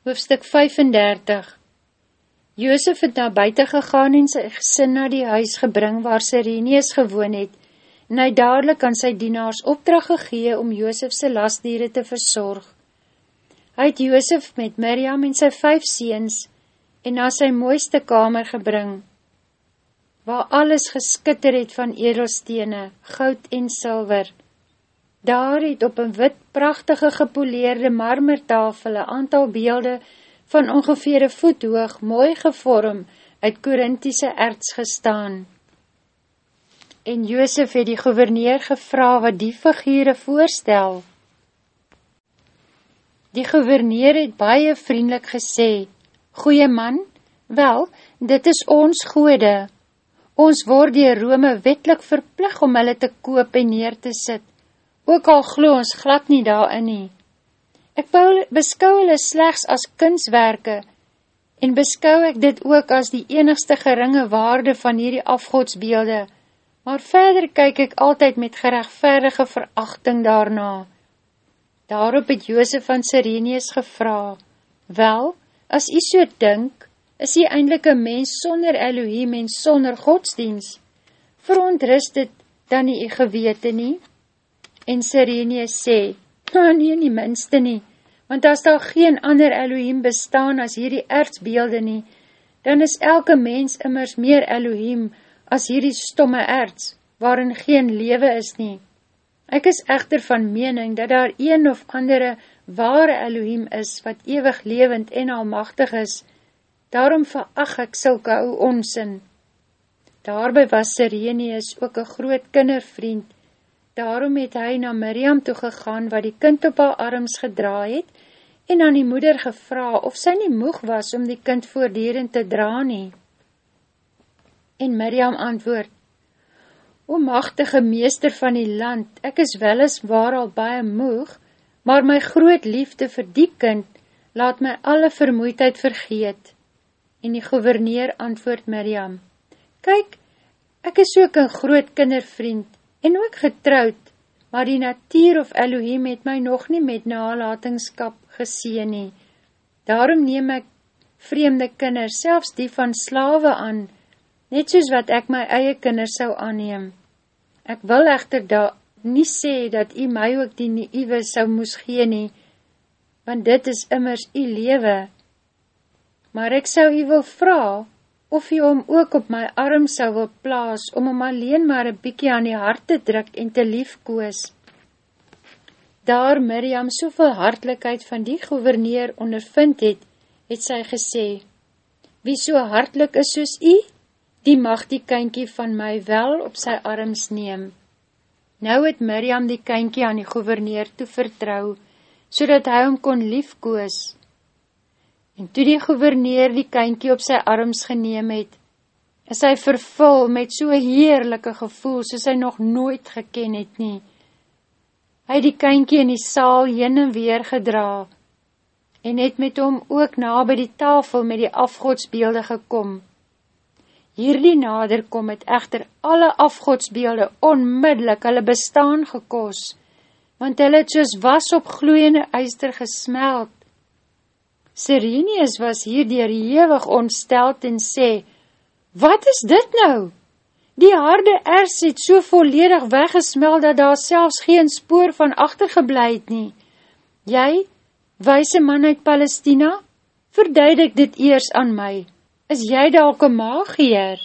Hoofstuk 35 Joosef het na buiten gegaan en sy gesin na die huis gebring waar Sireneus gewoon het en hy dadelijk aan sy dienaars opdracht gegee om Joosefse lastdiere te verzorg. Hy het Joosef met Miriam en sy vijf seens en na sy mooiste kamer gebring, waar alles geskitter het van edelstene, goud en silver, Daar het op een wit, prachtige gepoleerde marmertafel een aantal beelde van ongeveer een voet hoog, mooi gevorm, uit Korinthiese erts gestaan. En Joosef het die gouverneur gevra wat die figure voorstel. Die gouverneur het baie vriendelik gesê, Goeie man, wel, dit is ons goede. Ons word die Rome wetlik verplig om hulle te koop en neer te sit ook al glo ons glad nie daarin nie. Ek beskou hulle slechts as kunstwerke, en beskou ek dit ook as die enigste geringe waarde van hierdie afgodsbeelde, maar verder kyk ek altyd met gerechtverdige verachting daarna. Daarop het Joosef van Sireneus gevra, Wel, as jy so dink, is jy eindelijk een mens sonder Elohim en sonder godsdienst. Verontrust dit dan nie jy gewete nie? En Sireneus sê, nou nie in die minste nie, want as daar geen ander Elohim bestaan as hierdie ertsbeelde nie, dan is elke mens immers meer Elohim as hierdie stomme erts, waarin geen lewe is nie. Ek is echter van mening dat daar een of andere ware Elohim is, wat ewig levend en almachtig is, daarom verag ek sylke ou onsin. Daarby was Sireneus ook een groot kindervriend, Daarom het hy na Miriam toegegaan wat die kind op haar arms gedra het en aan die moeder gevra of sy nie moeg was om die kind voordierend te dra nie. En Miriam antwoord, O machtige meester van die land, ek is wel eens waar al baie moeg, maar my groot liefde vir die kind laat my alle vermoeidheid vergeet. En die gouverneur antwoord Miriam, Kyk, ek is ook een groot kindervriend, en ook getrouwd, maar die natuur of Elohim het my nog nie met nalatingskap geseen nie. Daarom neem ek vreemde kinders, selfs die van slawe aan, net soos wat ek my eie kinders sou aanneem. Ek wil echter da nie sê dat u my ook die nieuwe sou moes gee nie, want dit is immers u lewe. Maar ek sou u wil vraag, of jy hom ook op my arm sou wil plaas, om hom alleen maar een bykie aan die hart te druk en te liefkoos. Daar Miriam soveel hartlikheid van die gouverneur ondervind het, het sy gesê, Wie so hartlik is soos jy, die mag die kynkie van my wel op sy arms neem. Nou het Miriam die kynkie aan die gouverneur toe vertrouw, so hy hom kon liefkoos, En toe die gouverneur die kynkie op sy arms geneem het, is hy vervul met so heerlijke gevoel, soos hy nog nooit geken het nie. Hy die kynkie in die saal heen en weer gedra, en het met hom ook na by die tafel met die afgodsbeelde gekom. Hierdie naderkom het echter alle afgodsbeelde onmiddellik hulle bestaan gekos, want hulle het soos was op gloeiende eister gesmeld, Sirenius was hier dier hewig ontsteld en sê, Wat is dit nou? Die harde ers het so volledig weggesmel, dat daar selfs geen spoor van achtergebleid nie. Jy, wijse man uit Palestina, verduidik dit eers aan my. Is jy dalke maagier?